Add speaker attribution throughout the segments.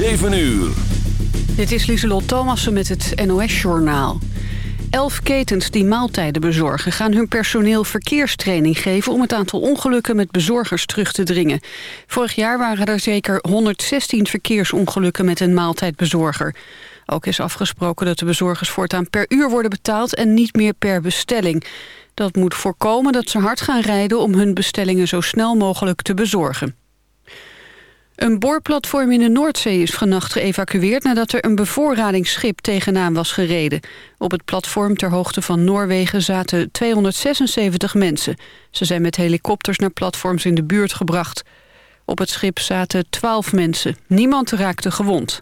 Speaker 1: 7 uur.
Speaker 2: Dit is Lieselot Thomassen met het NOS-journaal. Elf ketens die maaltijden bezorgen gaan hun personeel verkeerstraining geven... om het aantal ongelukken met bezorgers terug te dringen. Vorig jaar waren er zeker 116 verkeersongelukken met een maaltijdbezorger. Ook is afgesproken dat de bezorgers voortaan per uur worden betaald... en niet meer per bestelling. Dat moet voorkomen dat ze hard gaan rijden om hun bestellingen zo snel mogelijk te bezorgen. Een boorplatform in de Noordzee is vannacht geëvacueerd... nadat er een bevoorradingsschip tegenaan was gereden. Op het platform ter hoogte van Noorwegen zaten 276 mensen. Ze zijn met helikopters naar platforms in de buurt gebracht. Op het schip zaten 12 mensen. Niemand raakte gewond.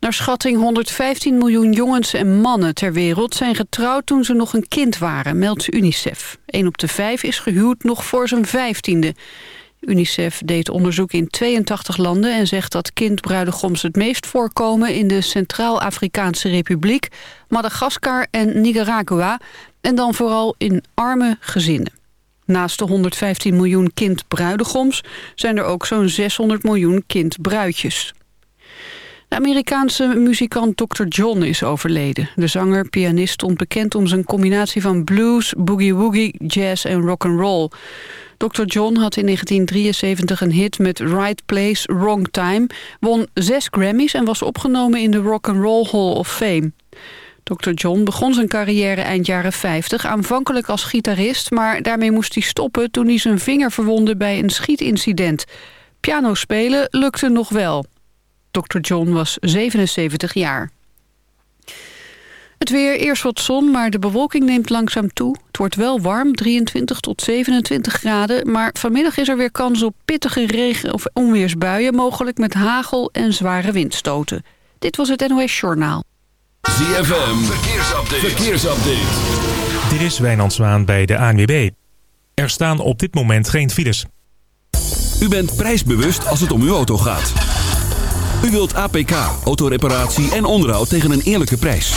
Speaker 2: Naar schatting 115 miljoen jongens en mannen ter wereld zijn getrouwd toen ze nog een kind waren, meldt UNICEF. Een op de vijf is gehuwd nog voor zijn vijftiende. UNICEF deed onderzoek in 82 landen en zegt dat kindbruidegoms het meest voorkomen in de Centraal-Afrikaanse Republiek, Madagaskar en Nicaragua en dan vooral in arme gezinnen. Naast de 115 miljoen kindbruidegoms zijn er ook zo'n 600 miljoen kindbruidjes. De Amerikaanse muzikant Dr. John is overleden. De zanger-pianist stond bekend om zijn combinatie van blues, boogie-woogie, jazz en rock'n'roll. Dr. John had in 1973 een hit met Right Place, Wrong Time... won zes Grammys en was opgenomen in de Rock'n'Roll Hall of Fame. Dr. John begon zijn carrière eind jaren 50, aanvankelijk als gitarist... maar daarmee moest hij stoppen toen hij zijn vinger verwonde bij een schietincident. Piano spelen lukte nog wel. Dr. John was 77 jaar. Het weer, eerst wat zon, maar de bewolking neemt langzaam toe. Het wordt wel warm, 23 tot 27 graden. Maar vanmiddag is er weer kans op pittige regen- of onweersbuien... mogelijk met hagel en zware windstoten. Dit was het NOS Journaal.
Speaker 1: ZFM, verkeersupdate. verkeersupdate.
Speaker 3: Dit is Wijnand Zwaan bij de ANWB. Er staan op dit moment geen files.
Speaker 1: U bent prijsbewust als het om uw auto gaat. U wilt APK, autoreparatie en onderhoud tegen een eerlijke prijs.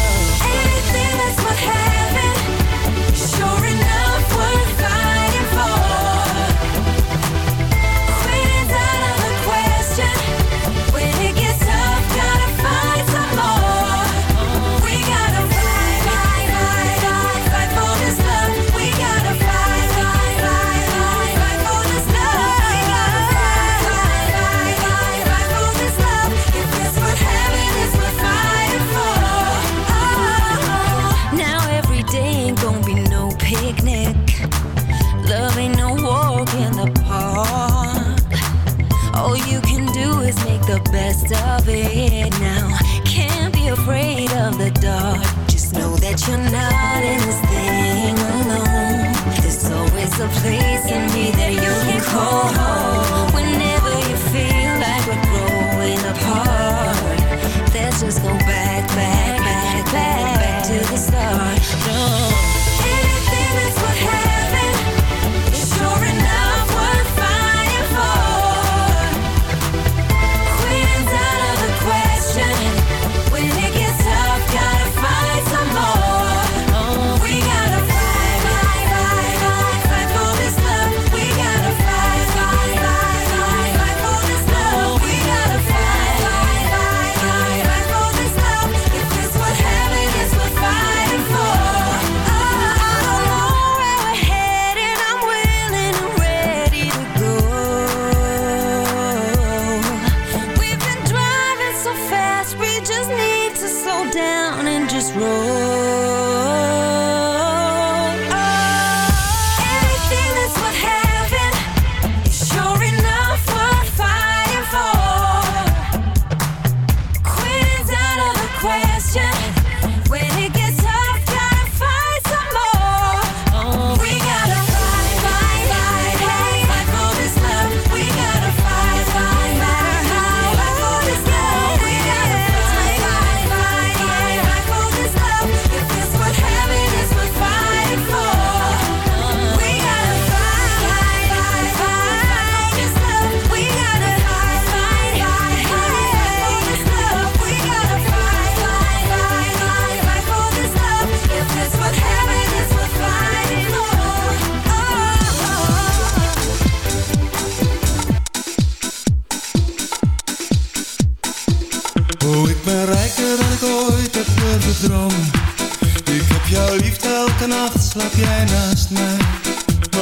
Speaker 4: you're not in this thing alone. There's always a place in me that you can call home.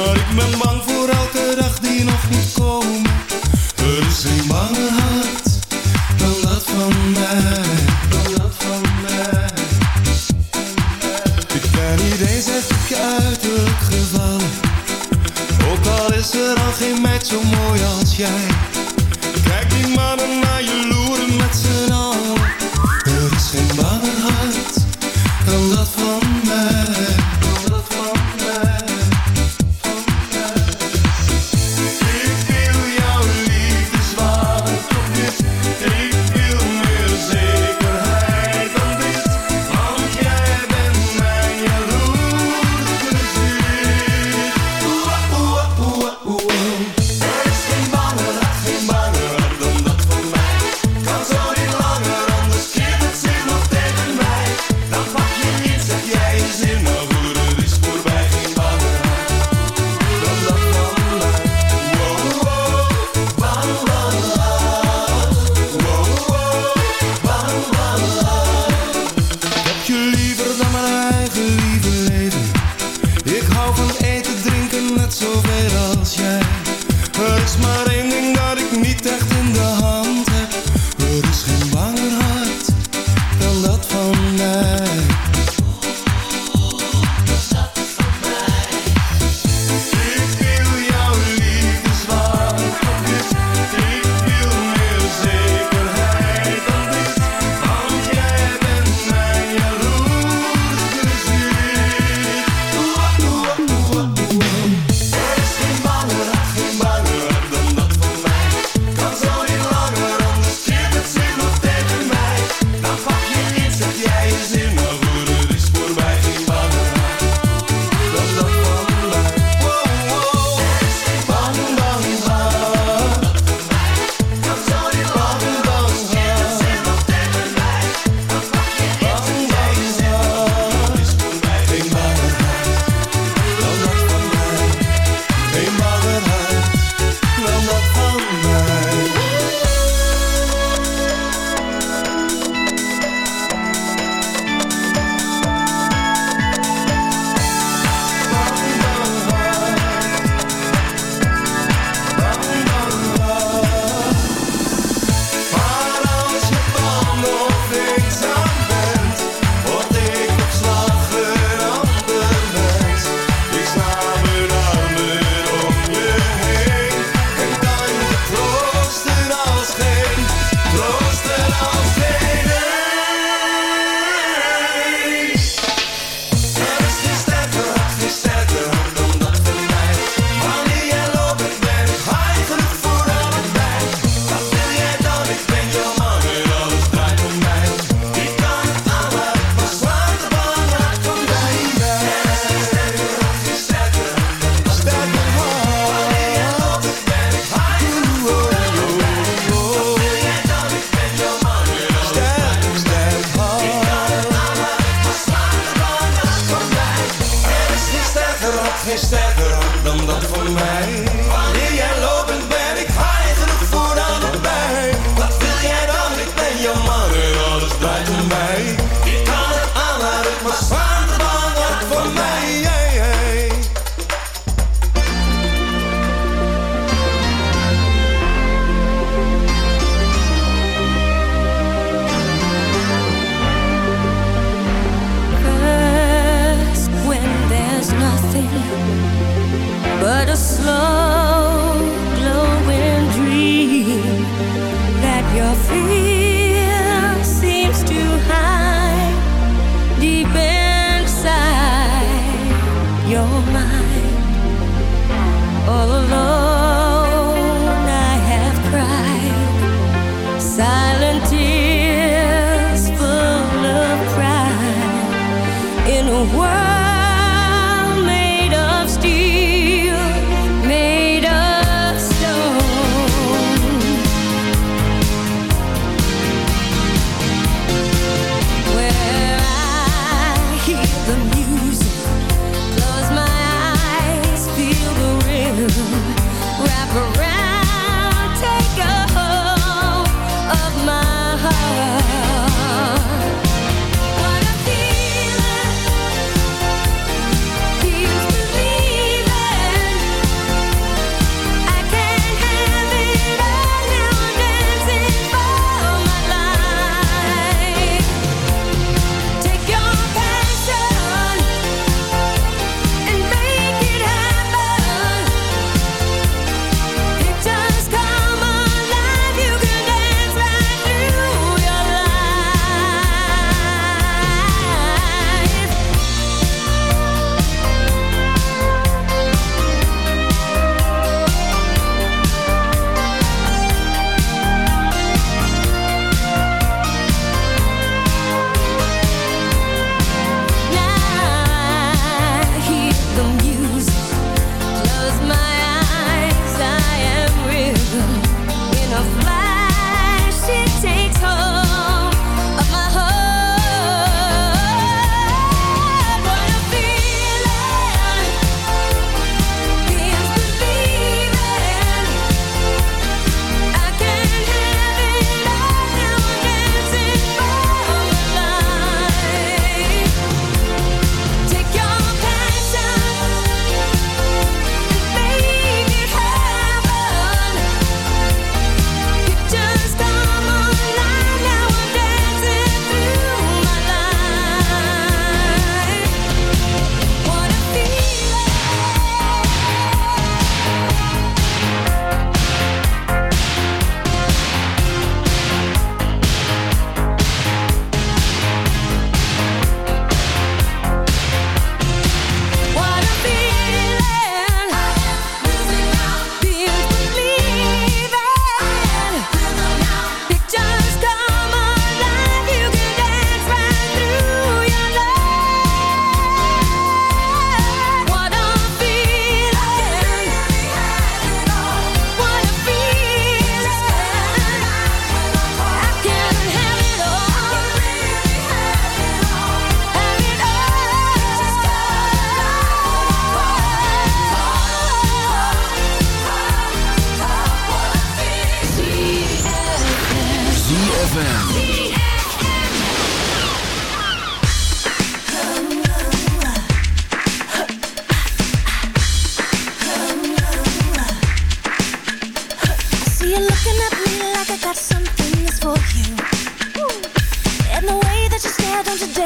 Speaker 5: Maar ik ben bang voor elke dag die nog moet komen. Er is een bange hart dan dat van mij. Dan dat van. Ik ben niet eens echt ik uiterlijk gevallen. Ook al is er al geen meid zo mooi als jij.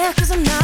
Speaker 4: there cause I'm not